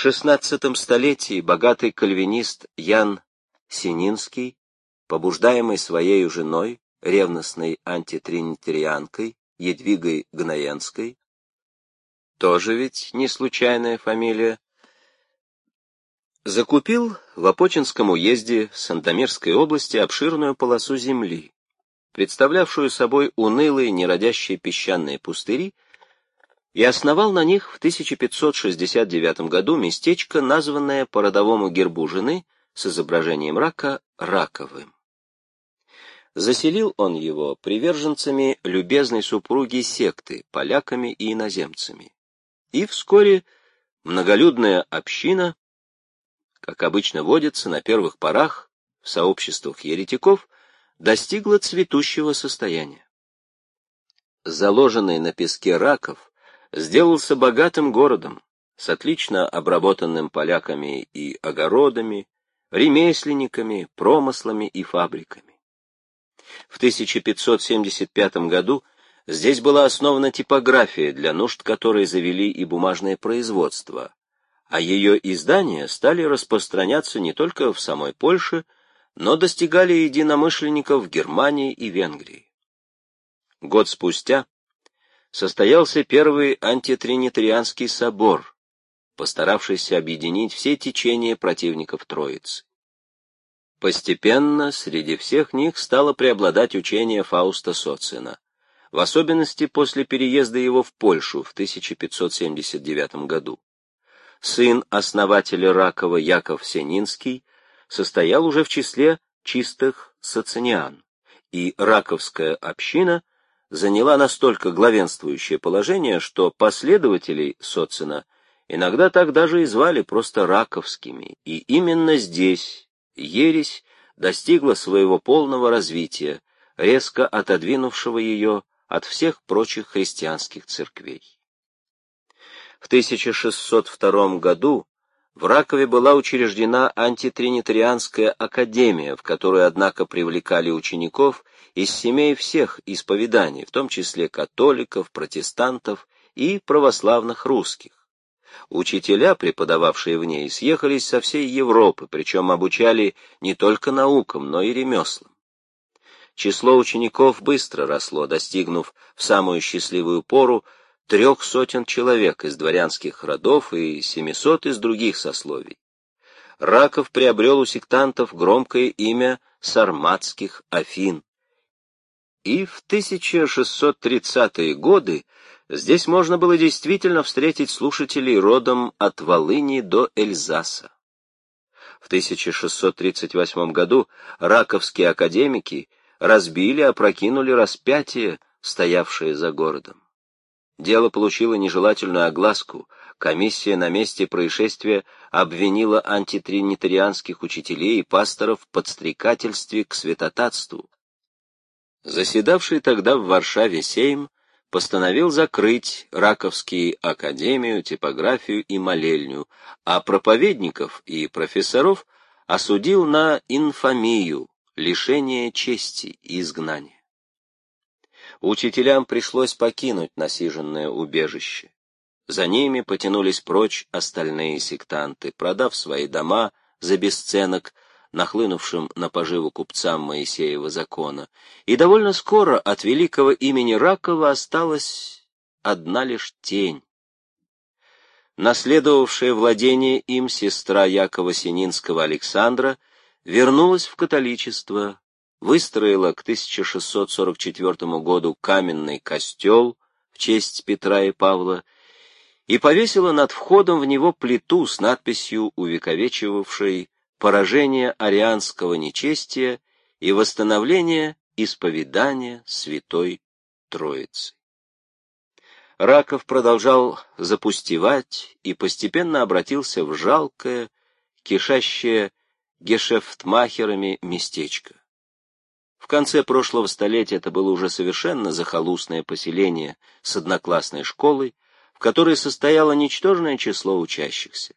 В XVI столетии богатый кальвинист Ян Сининский, побуждаемый своей женой, ревностной антитринитарианкой Едвигой Гноенской, тоже ведь не случайная фамилия, закупил в Апочинском уезде Сантомирской области обширную полосу земли, представлявшую собой унылые неродящие песчаные пустыри, и основал на них в 1569 году местечко, названное по родовому гербу жены с изображением рака Раковым. Заселил он его приверженцами любезной супруги секты, поляками и иноземцами. И вскоре многолюдная община, как обычно водится на первых порах в сообществах еретиков, достигла цветущего состояния. Заложенный на песке раков сделался богатым городом, с отлично обработанным поляками и огородами, ремесленниками, промыслами и фабриками. В 1575 году здесь была основана типография, для нужд которой завели и бумажное производство, а ее издания стали распространяться не только в самой Польше, но достигали единомышленников в Германии и Венгрии. Год спустя состоялся первый антитринитарианский собор, постаравшийся объединить все течения противников Троицы. Постепенно среди всех них стало преобладать учение Фауста Социна, в особенности после переезда его в Польшу в 1579 году. Сын основателя Ракова Яков Сенинский состоял уже в числе чистых социниан, и раковская община заняла настолько главенствующее положение, что последователей Социна иногда так даже и звали просто раковскими, и именно здесь, ересь достигла своего полного развития, резко отодвинувшего ее от всех прочих христианских церквей. В 1602 году в Ракове была учреждена антитринитарианская академия, в которую, однако, привлекали учеников из семей всех исповеданий, в том числе католиков, протестантов и православных русских. Учителя, преподававшие в ней, съехались со всей Европы, причем обучали не только наукам, но и ремеслам. Число учеников быстро росло, достигнув в самую счастливую пору трех сотен человек из дворянских родов и семисот из других сословий. Раков приобрел у сектантов громкое имя сарматских Афин. И в 1630-е годы Здесь можно было действительно встретить слушателей родом от Волыни до Эльзаса. В 1638 году раковские академики разбили, опрокинули распятие, стоявшее за городом. Дело получило нежелательную огласку. Комиссия на месте происшествия обвинила антитринитарианских учителей и пасторов в подстрекательстве к святотатству. Заседавший тогда в Варшаве Сейм постановил закрыть Раковские академию, типографию и молельню, а проповедников и профессоров осудил на инфамию, лишение чести и изгнание. Учителям пришлось покинуть насиженное убежище. За ними потянулись прочь остальные сектанты, продав свои дома за бесценок, нахлынувшим на поживу купцам Моисеева закона, и довольно скоро от великого имени Ракова осталась одна лишь тень. Наследовавшая владение им сестра Якова Сининского Александра вернулась в католичество, выстроила к 1644 году каменный костел в честь Петра и Павла и повесила над входом в него плиту с надписью, увековечивавшей поражение арианского нечестия и восстановление исповедания Святой Троицы. Раков продолжал запустевать и постепенно обратился в жалкое, кишащее гешефтмахерами местечко. Конце прошлого столетия это было уже совершенно захолустное поселение с одноклассной школой, в которой состояло ничтожное число учащихся.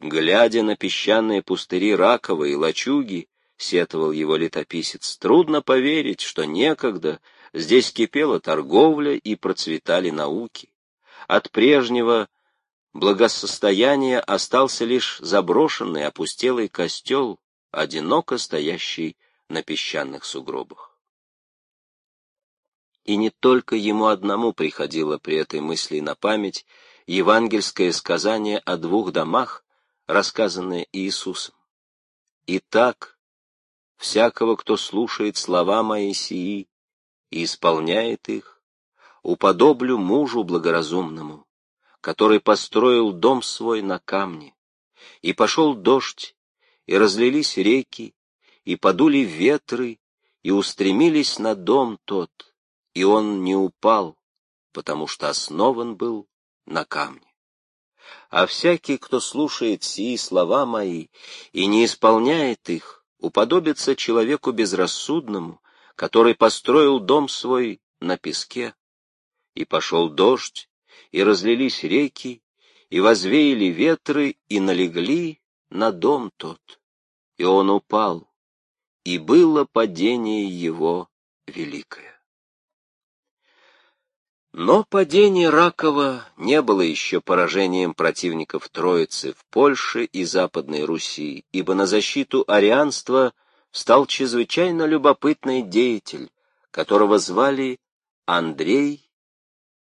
Глядя на песчаные пустыри Ракова и Лачуги, сетовал его летописец, трудно поверить, что некогда здесь кипела торговля и процветали науки. От прежнего благосостояния остался лишь заброшенный опустелый костел, одиноко стоящий на песчаных сугробах. И не только ему одному приходило при этой мысли на память евангельское сказание о двух домах, рассказанное Иисусом. «Итак, всякого, кто слушает слова мои сии и исполняет их, уподоблю мужу благоразумному, который построил дом свой на камне, и пошел дождь, и разлились реки, и подули ветры, и устремились на дом тот, и он не упал, потому что основан был на камне. А всякий, кто слушает сии слова мои и не исполняет их, уподобится человеку безрассудному, который построил дом свой на песке. И пошел дождь, и разлились реки, и возвеяли ветры, и налегли на дом тот. И он упал, и было падение его великое. Но падение Ракова не было еще поражением противников Троицы в Польше и Западной Руси, ибо на защиту арианства стал чрезвычайно любопытный деятель, которого звали Андрей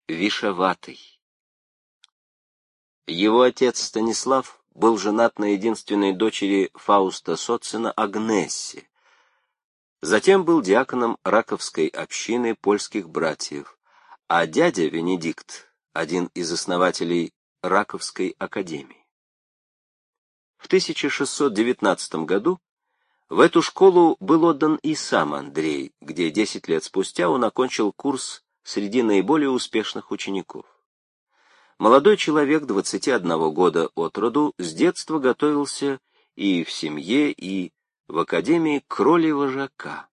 Вишеватый. Его отец Станислав был женат на единственной дочери Фауста Социна Агнессе. Затем был диаконом Раковской общины польских братьев а дядя Венедикт — один из основателей Раковской академии. В 1619 году в эту школу был отдан и сам Андрей, где 10 лет спустя он окончил курс среди наиболее успешных учеников. Молодой человек 21 года от роду с детства готовился и в семье, и в академии к роли вожака.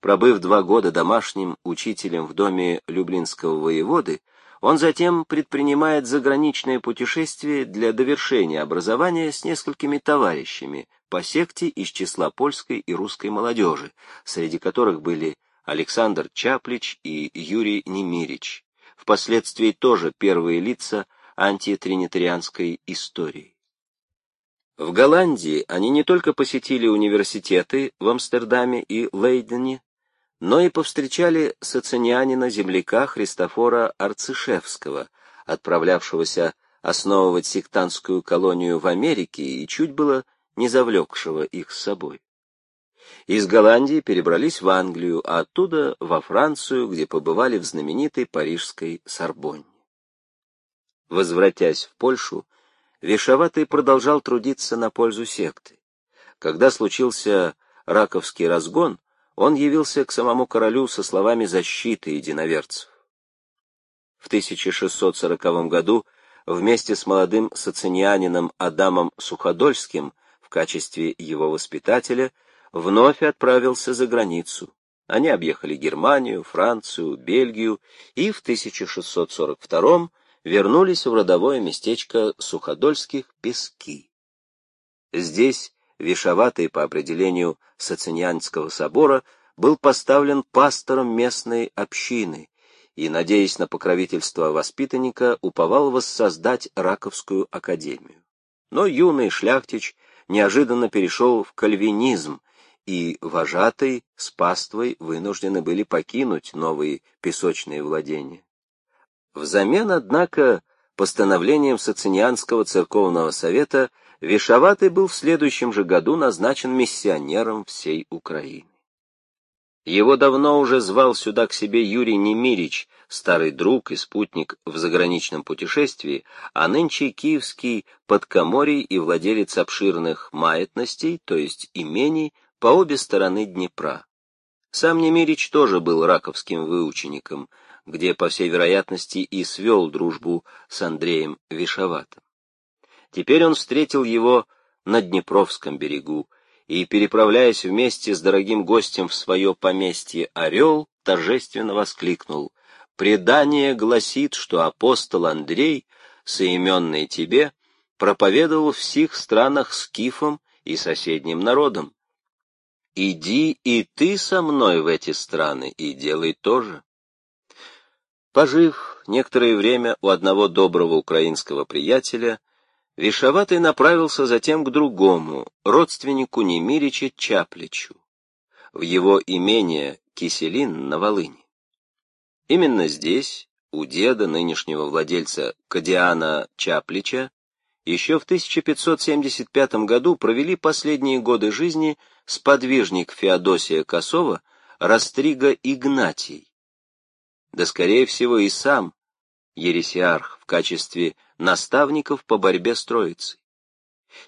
Пробыв два года домашним учителем в доме люблинского воеводы, он затем предпринимает заграничное путешествие для довершения образования с несколькими товарищами по секте из числа польской и русской молодежи, среди которых были Александр Чаплич и Юрий Немирич, впоследствии тоже первые лица антитринитарианской истории. В Голландии они не только посетили университеты в Амстердаме и Лейдене, но и повстречали социнианина-земляка Христофора Арцишевского, отправлявшегося основывать сектантскую колонию в Америке и чуть было не завлекшего их с собой. Из Голландии перебрались в Англию, а оттуда во Францию, где побывали в знаменитой парижской Сорбонне. Возвратясь в Польшу, Вишоватый продолжал трудиться на пользу секты. Когда случился раковский разгон, он явился к самому королю со словами защиты единоверцев. В 1640 году вместе с молодым социнианином Адамом Суходольским в качестве его воспитателя вновь отправился за границу. Они объехали Германию, Францию, Бельгию и в 1642 вернулись в родовое местечко Суходольских Пески. Здесь Вишоватый по определению Сацинианского собора был поставлен пастором местной общины и, надеясь на покровительство воспитанника, уповал воссоздать Раковскую академию. Но юный шляхтич неожиданно перешел в кальвинизм, и вожатый с паствой вынуждены были покинуть новые песочные владения. Взамен, однако, постановлением Сацинианского церковного совета Вишоватый был в следующем же году назначен миссионером всей Украины. Его давно уже звал сюда к себе Юрий Немирич, старый друг и спутник в заграничном путешествии, а нынче киевский подкоморий и владелец обширных маятностей, то есть имений, по обе стороны Днепра. Сам Немирич тоже был раковским выучеником, где, по всей вероятности, и свел дружбу с Андреем Вишоватым. Теперь он встретил его на Днепровском берегу и, переправляясь вместе с дорогим гостем в свое поместье Орел, торжественно воскликнул «Предание гласит, что апостол Андрей, соименный тебе, проповедовал в всех странах скифам и соседним народам. Иди и ты со мной в эти страны и делай то же». Пожив некоторое время у одного доброго украинского приятеля, Вишоватый направился затем к другому, родственнику Немирича Чапличу, в его имение Киселин на Волыни. Именно здесь, у деда нынешнего владельца Кадиана Чаплича, еще в 1575 году провели последние годы жизни сподвижник Феодосия Косова Растрига Игнатий. Да, скорее всего, и сам ересиарх в качестве наставников по борьбе с Троицей.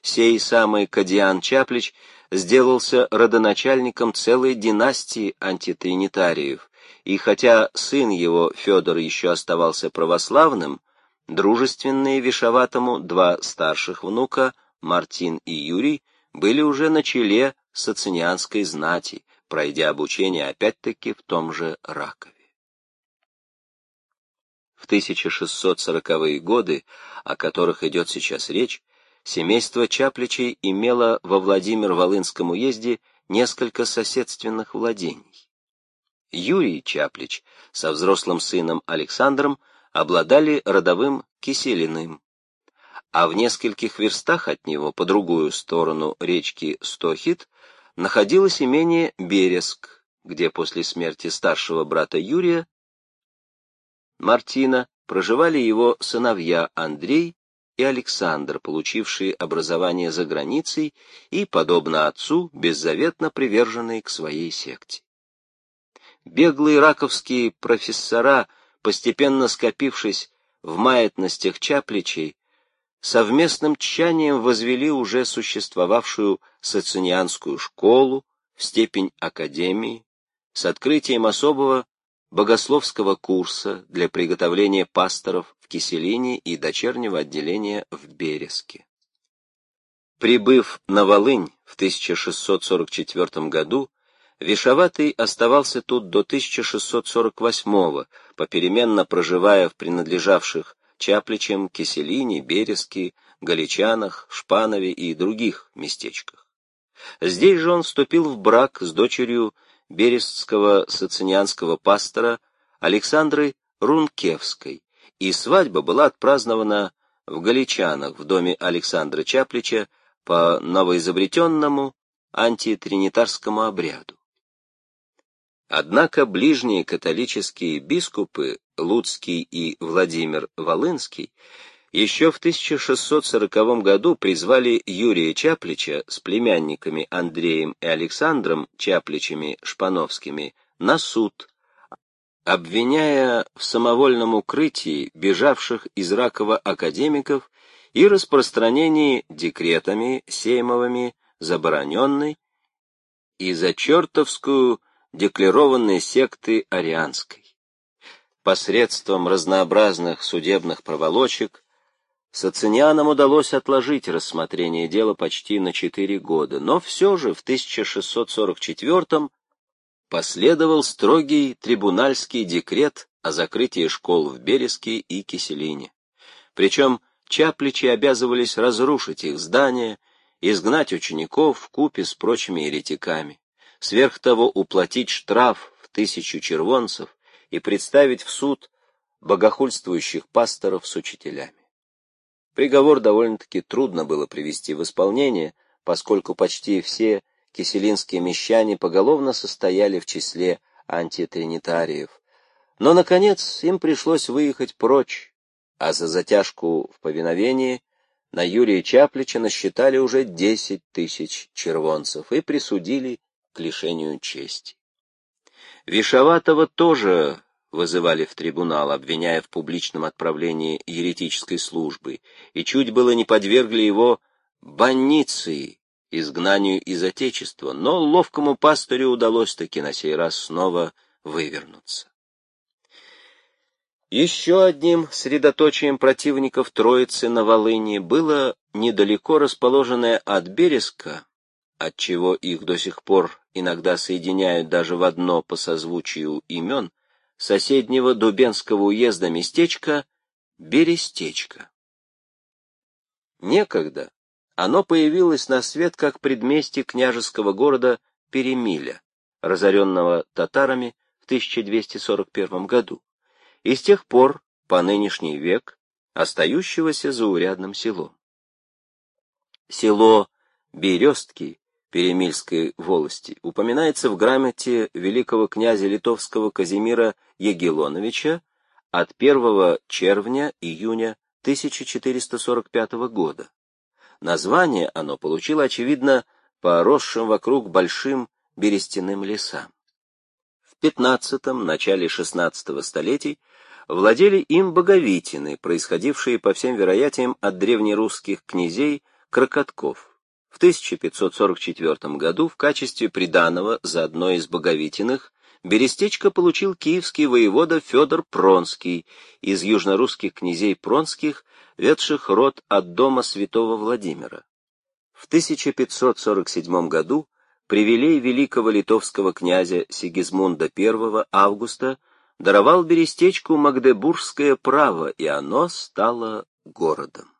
Сей самый Кадиан Чаплич сделался родоначальником целой династии антитринитариев, и хотя сын его, Федор, еще оставался православным, дружественные Вишоватому два старших внука, Мартин и Юрий, были уже на челе сацинианской знати, пройдя обучение опять-таки в том же Ракове. В 1640-е годы, о которых идет сейчас речь, семейство Чапличей имело во Владимир-Волынском уезде несколько соседственных владений. Юрий Чаплич со взрослым сыном Александром обладали родовым Киселиным, а в нескольких верстах от него, по другую сторону речки Стохит, находилось имение Береск, где после смерти старшего брата Юрия Мартина проживали его сыновья Андрей и Александр, получившие образование за границей и, подобно отцу, беззаветно приверженные к своей секте. Беглые раковские профессора, постепенно скопившись в маятностях Чапличей, совместным тщанием возвели уже существовавшую социнианскую школу в степень академии с открытием особого богословского курса для приготовления пасторов в Киселине и дочернего отделения в Береске. Прибыв на Волынь в 1644 году, Вишоватый оставался тут до 1648 попеременно проживая в принадлежавших Чапличем, Киселине, Береске, Галичанах, Шпанове и других местечках. Здесь же он вступил в брак с дочерью берестского сацинианского пастора Александры Рункевской, и свадьба была отпразднована в Галичанах в доме Александра Чаплича по новоизобретенному антитринитарскому обряду. Однако ближние католические бискупы Луцкий и Владимир Волынский еще в 1640 году призвали Юрия Чаплича с племянниками Андреем и Александром Чапличами Шпановскими на суд, обвиняя в самовольном укрытии бежавших из Ракова академиков и распространении декретами Сеймовыми забороненной и за чертовскую декларованной секты арианской. Посредством разнообразных судебных проволочек Сацинианам удалось отложить рассмотрение дела почти на четыре года, но все же в 1644 последовал строгий трибунальский декрет о закрытии школ в Береске и Киселине. Причем чапличи обязывались разрушить их здания, изгнать учеников в купе с прочими еретиками, сверх того уплатить штраф в тысячу червонцев и представить в суд богохульствующих пасторов с учителями. Приговор довольно-таки трудно было привести в исполнение, поскольку почти все киселинские мещане поголовно состояли в числе антитринитариев. Но, наконец, им пришлось выехать прочь, а за затяжку в повиновении на Юрия Чаплича насчитали уже десять тысяч червонцев и присудили к лишению чести. Вишоватого тоже вызывали в трибунал, обвиняя в публичном отправлении еретической службы, и чуть было не подвергли его банниции, изгнанию из Отечества, но ловкому пастырю удалось таки на сей раз снова вывернуться. Еще одним средоточием противников Троицы на Волыни было недалеко расположенное от Береска, отчего их до сих пор иногда соединяют даже в одно по созвучию имен, соседнего Дубенского уезда местечко Берестечко. Некогда оно появилось на свет как предместье княжеского города Перемиля, разоренного татарами в 1241 году, и с тех пор по нынешний век остающегося заурядным селом. Село Берестки Перемильской волости упоминается в грамоте великого князя литовского Казимира Егелоновича от 1 червня-июня 1445 года. Название оно получило, очевидно, по росшим вокруг большим берестяным лесам. В XV – начале XVI столетий владели им боговитины, происходившие, по всем вероятиям, от древнерусских князей Крокотков. В 1544 году в качестве приданого за одной из боговитиных Берестечко получил киевский воевода Федор Пронский из южнорусских князей Пронских, ведших род от дома святого Владимира. В 1547 году привилей великого литовского князя Сигизмунда I Августа даровал Берестечку Магдебургское право, и оно стало городом.